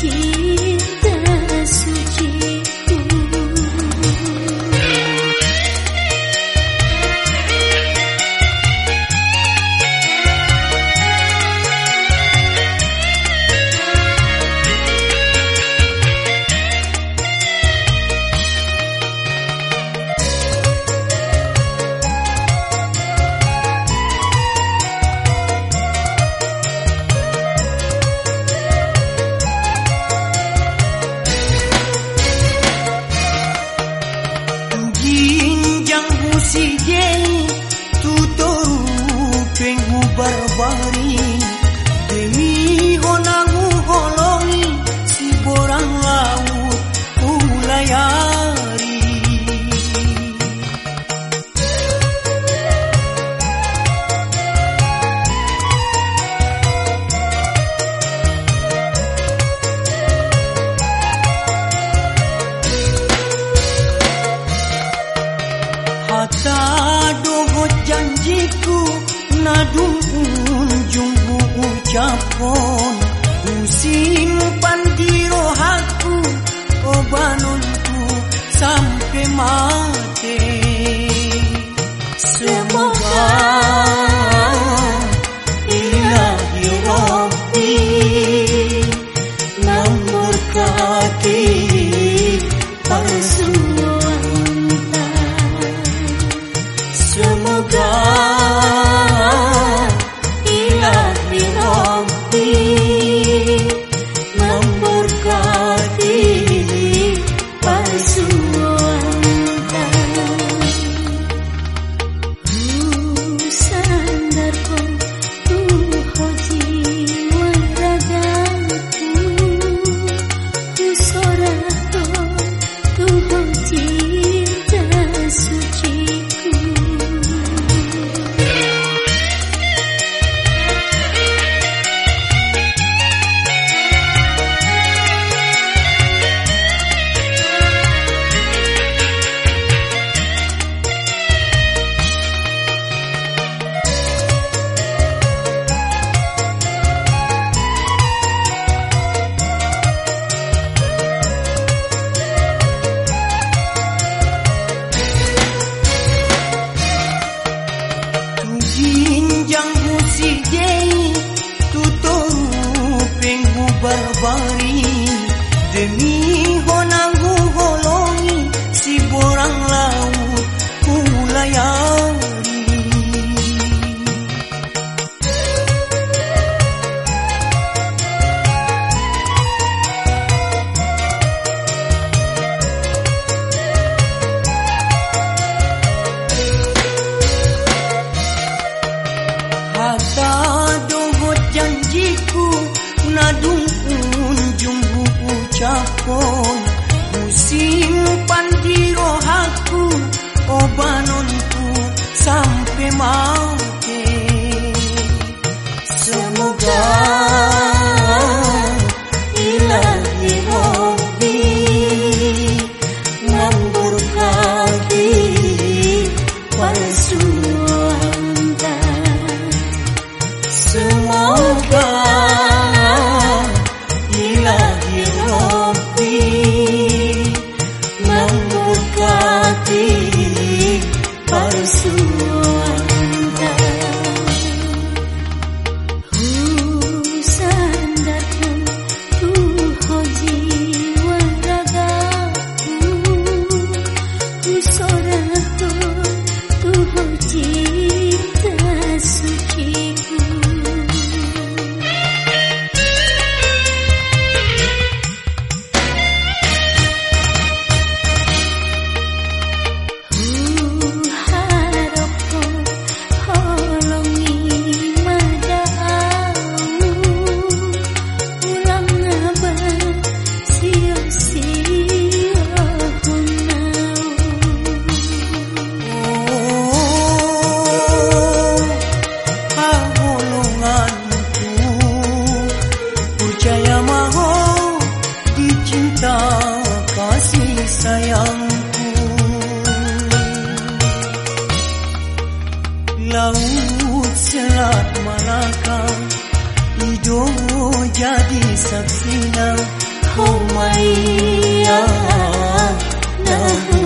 情。hapon simpan di rohaku obanunku sampai mati. Semoga Nadu ucapon musim pandiro rohaku obanonku sampai mau hidup jadi saksina Humayya oh, Nahu